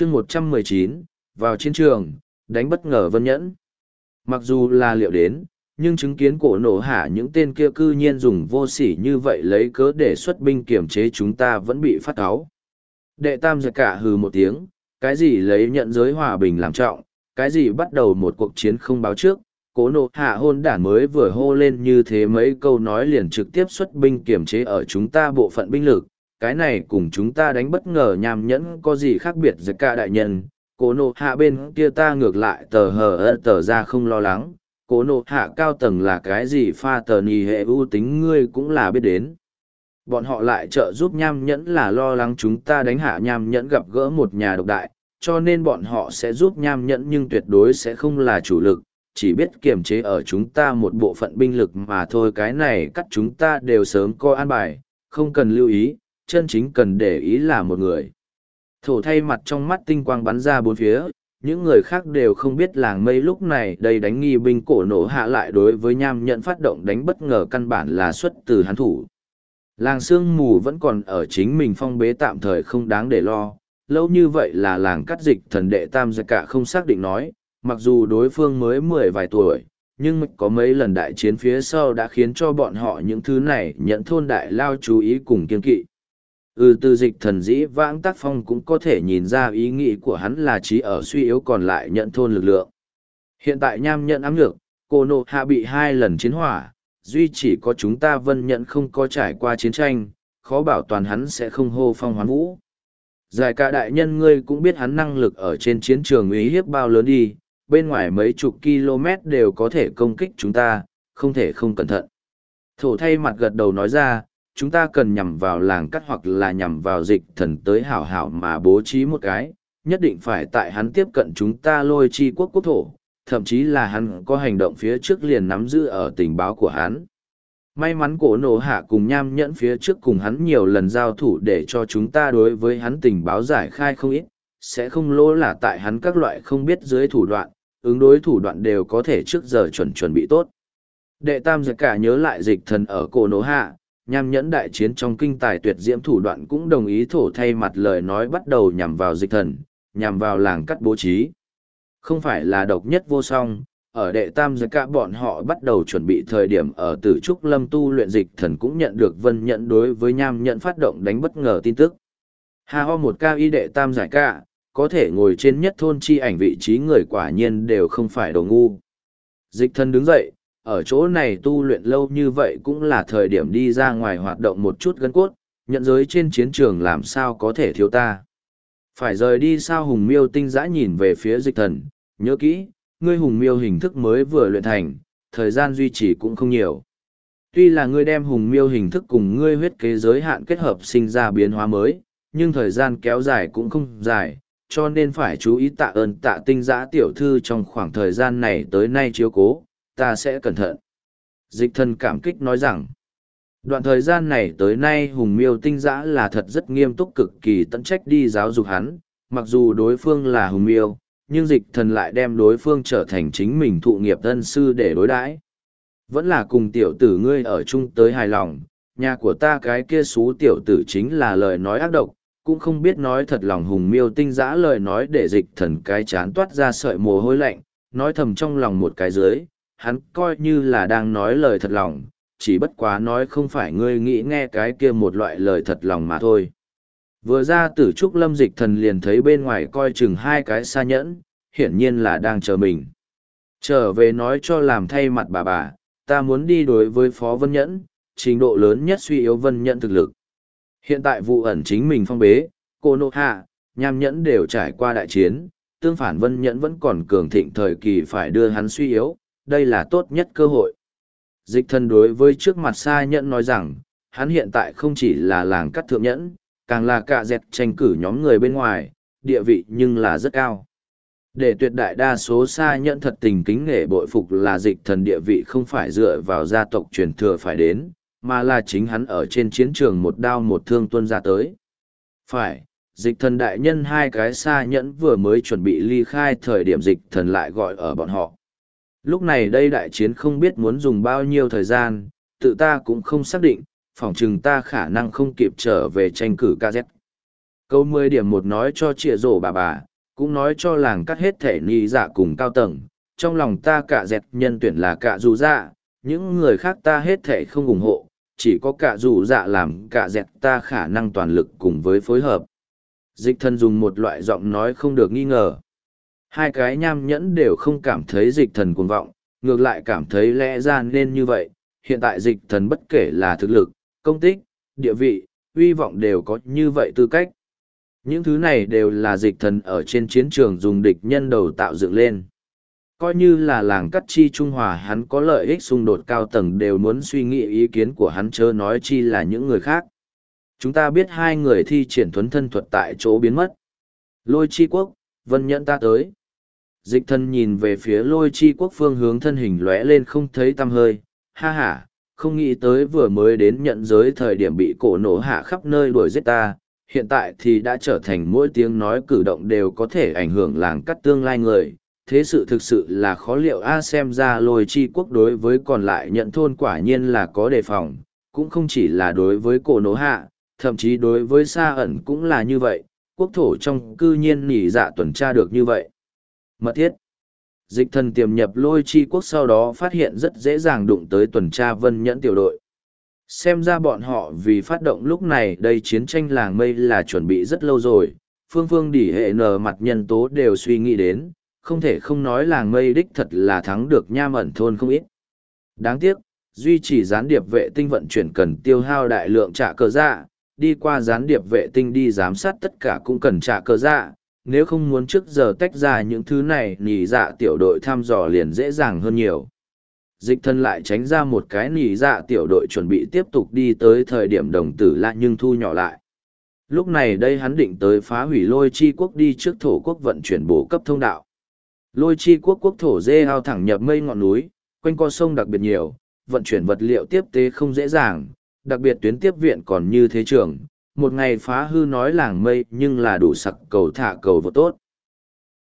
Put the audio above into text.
chương một trăm mười chín, vào chiến trường, đánh bất ngờ vân nhẫn. Mặc dù là liệu đến, nhưng chứng kiến cổ nổ hạ những tên kia cư nhiên dùng vô sỉ như vậy lấy cớ để xuất binh kiểm chế chúng ta vẫn bị phát cáu đệ tam giặc cả hừ một tiếng, cái gì lấy nhận giới hòa bình làm trọng, cái gì bắt đầu một cuộc chiến không báo trước cố nộ hạ hôn đản mới vừa hô lên như thế mấy câu nói liền trực tiếp xuất binh kiểm chế ở chúng ta bộ phận binh lực cái này cùng chúng ta đánh bất ngờ nham nhẫn có gì khác biệt giữa cả đại nhân. Cố nộ hạ bên kia ta ngược lại tờ hờ ơ tờ ra không lo lắng. Cố nộ hạ cao tầng là cái gì pha tờ nì hệ ưu tính ngươi cũng là biết đến. Bọn họ lại trợ giúp nham nhẫn là lo lắng chúng ta đánh hạ nham nhẫn gặp gỡ một nhà độc đại, cho nên bọn họ sẽ giúp nham nhẫn nhưng tuyệt đối sẽ không là chủ lực. Chỉ biết kiềm chế ở chúng ta một bộ phận binh lực mà thôi, cái này cắt chúng ta đều sớm coi an bài, không cần lưu ý chân chính cần để ý là một người. Thổ thay mặt trong mắt tinh quang bắn ra bốn phía, những người khác đều không biết làng mây lúc này đây đánh nghi binh cổ nổ hạ lại đối với nham nhận phát động đánh bất ngờ căn bản là xuất từ hắn thủ. Làng sương mù vẫn còn ở chính mình phong bế tạm thời không đáng để lo, lâu như vậy là làng cắt dịch thần đệ tam gia cả không xác định nói, mặc dù đối phương mới mười vài tuổi, nhưng có mấy lần đại chiến phía sau đã khiến cho bọn họ những thứ này nhận thôn đại lao chú ý cùng kiên kỵ ừ từ dịch thần dĩ vãng tác phong cũng có thể nhìn ra ý nghĩ của hắn là trí ở suy yếu còn lại nhận thôn lực lượng. Hiện tại nham nhận ám nhược cô nộ hạ bị hai lần chiến hỏa, duy chỉ có chúng ta vân nhận không có trải qua chiến tranh, khó bảo toàn hắn sẽ không hô phong hoán vũ. Giải cả đại nhân ngươi cũng biết hắn năng lực ở trên chiến trường uy hiếp bao lớn đi, bên ngoài mấy chục km đều có thể công kích chúng ta, không thể không cẩn thận. Thổ thay mặt gật đầu nói ra chúng ta cần nhằm vào làng cắt hoặc là nhằm vào dịch thần tới hảo hảo mà bố trí một cái, nhất định phải tại hắn tiếp cận chúng ta lôi chi quốc quốc thổ, thậm chí là hắn có hành động phía trước liền nắm giữ ở tình báo của hắn. May mắn cổ nổ hạ cùng nham nhẫn phía trước cùng hắn nhiều lần giao thủ để cho chúng ta đối với hắn tình báo giải khai không ít, sẽ không lỗ là tại hắn các loại không biết dưới thủ đoạn, ứng đối thủ đoạn đều có thể trước giờ chuẩn chuẩn bị tốt. Đệ tam giật cả nhớ lại dịch thần ở cổ nổ hạ, nham nhẫn đại chiến trong kinh tài tuyệt diễm thủ đoạn cũng đồng ý thổ thay mặt lời nói bắt đầu nhằm vào dịch thần, nhằm vào làng cắt bố trí. Không phải là độc nhất vô song, ở đệ tam giới cả bọn họ bắt đầu chuẩn bị thời điểm ở tử trúc lâm tu luyện dịch thần cũng nhận được vân nhận đối với nham nhận phát động đánh bất ngờ tin tức. Hà ho một cao y đệ tam giải cả, có thể ngồi trên nhất thôn chi ảnh vị trí người quả nhiên đều không phải đồ ngu. Dịch thần đứng dậy, ở chỗ này tu luyện lâu như vậy cũng là thời điểm đi ra ngoài hoạt động một chút gân cốt, nhận giới trên chiến trường làm sao có thể thiếu ta. Phải rời đi sao hùng miêu tinh dã nhìn về phía dịch thần, nhớ kỹ, ngươi hùng miêu hình thức mới vừa luyện thành, thời gian duy trì cũng không nhiều. Tuy là ngươi đem hùng miêu hình thức cùng ngươi huyết kế giới hạn kết hợp sinh ra biến hóa mới, nhưng thời gian kéo dài cũng không dài, cho nên phải chú ý tạ ơn tạ tinh giã tiểu thư trong khoảng thời gian này tới nay chiếu cố, ta sẽ cẩn thận. Dịch thần cảm kích nói rằng, đoạn thời gian này tới nay hùng miêu tinh giã là thật rất nghiêm túc cực kỳ tận trách đi giáo dục hắn, mặc dù đối phương là hùng miêu, nhưng dịch thần lại đem đối phương trở thành chính mình thụ nghiệp thân sư để đối đãi Vẫn là cùng tiểu tử ngươi ở chung tới hài lòng, nhà của ta cái kia xú tiểu tử chính là lời nói ác độc, cũng không biết nói thật lòng hùng miêu tinh giã lời nói để dịch thần cái chán toát ra sợi mồ hôi lạnh, nói thầm trong lòng một cái dưới, hắn coi như là đang nói lời thật lòng, chỉ bất quá nói không phải ngươi nghĩ nghe cái kia một loại lời thật lòng mà thôi. Vừa ra tử trúc lâm dịch thần liền thấy bên ngoài coi chừng hai cái xa nhẫn, hiển nhiên là đang chờ mình. Trở về nói cho làm thay mặt bà bà, ta muốn đi đối với Phó Vân Nhẫn, trình độ lớn nhất suy yếu Vân Nhẫn thực lực. Hiện tại vụ ẩn chính mình phong bế, cô nộ hạ, nham nhẫn đều trải qua đại chiến, tương phản Vân Nhẫn vẫn còn cường thịnh thời kỳ phải đưa hắn suy yếu, đây là tốt nhất cơ hội. Dịch thần đối với trước mặt xa nhẫn nói rằng, hắn hiện tại không chỉ là làng cắt thượng nhẫn, càng là cả dẹt tranh cử nhóm người bên ngoài, địa vị nhưng là rất cao. Để tuyệt đại đa số xa nhẫn thật tình kính nghệ bội phục là dịch thần địa vị không phải dựa vào gia tộc truyền thừa phải đến, mà là chính hắn ở trên chiến trường một đao một thương tuân ra tới. Phải, dịch thần đại nhân hai cái xa nhẫn vừa mới chuẩn bị ly khai thời điểm dịch thần lại gọi ở bọn họ. Lúc này đây đại chiến không biết muốn dùng bao nhiêu thời gian, tự ta cũng không xác định, phỏng chừng ta khả năng không kịp trở về tranh cử KZ. Câu mười điểm một nói cho trịa rổ bà bà, cũng nói cho làng cắt hết thể ni giả cùng cao tầng, trong lòng ta cả dẹt nhân tuyển là cả dù dạ, những người khác ta hết thể không ủng hộ, chỉ có cả dù dạ làm cả dẹt ta khả năng toàn lực cùng với phối hợp. Dịch thân dùng một loại giọng nói không được nghi ngờ. Hai cái nham nhẫn đều không cảm thấy dịch thần cuồng vọng, ngược lại cảm thấy lẽ ra nên như vậy. Hiện tại dịch thần bất kể là thực lực, công tích, địa vị, uy vọng đều có như vậy tư cách. Những thứ này đều là dịch thần ở trên chiến trường dùng địch nhân đầu tạo dựng lên. Coi như là làng cắt chi Trung Hòa hắn có lợi ích xung đột cao tầng đều muốn suy nghĩ ý kiến của hắn chớ nói chi là những người khác. Chúng ta biết hai người thi triển thuấn thân thuật tại chỗ biến mất. Lôi chi quốc, vân nhẫn ta tới. Dịch thần nhìn về phía lôi chi quốc phương hướng thân hình lóe lên không thấy tăm hơi. Ha ha, không nghĩ tới vừa mới đến nhận giới thời điểm bị cổ nổ hạ khắp nơi đuổi giết ta, hiện tại thì đã trở thành mỗi tiếng nói cử động đều có thể ảnh hưởng làng cắt tương lai người. Thế sự thực sự là khó liệu A xem ra lôi chi quốc đối với còn lại nhận thôn quả nhiên là có đề phòng, cũng không chỉ là đối với cổ nổ hạ, thậm chí đối với xa ẩn cũng là như vậy, quốc thổ trong cư nhiên nỉ dạ tuần tra được như vậy. Mật thiết Dịch thần tiềm nhập lôi chi quốc sau đó phát hiện rất dễ dàng đụng tới tuần tra vân nhẫn tiểu đội. Xem ra bọn họ vì phát động lúc này đây chiến tranh làng mây là chuẩn bị rất lâu rồi, phương phương đỉ hệ nờ mặt nhân tố đều suy nghĩ đến, không thể không nói làng mây đích thật là thắng được nham ẩn thôn không ít. Đáng tiếc, duy trì gián điệp vệ tinh vận chuyển cần tiêu hao đại lượng trả cờ dạ, đi qua gián điệp vệ tinh đi giám sát tất cả cũng cần trả cờ dạ, nếu không muốn trước giờ tách ra những thứ này nỉ dạ tiểu đội thăm dò liền dễ dàng hơn nhiều. Dịch thân lại tránh ra một cái nỉ dạ tiểu đội chuẩn bị tiếp tục đi tới thời điểm đồng tử lạ nhưng thu nhỏ lại. Lúc này đây hắn định tới phá hủy lôi chi quốc đi trước thổ quốc vận chuyển bổ cấp thông đạo. Lôi chi quốc quốc thổ dê ao thẳng nhập mây ngọn núi, quanh co sông đặc biệt nhiều, vận chuyển vật liệu tiếp tế không dễ dàng, đặc biệt tuyến tiếp viện còn như thế trường, một ngày phá hư nói làng mây nhưng là đủ sặc cầu thả cầu vô tốt.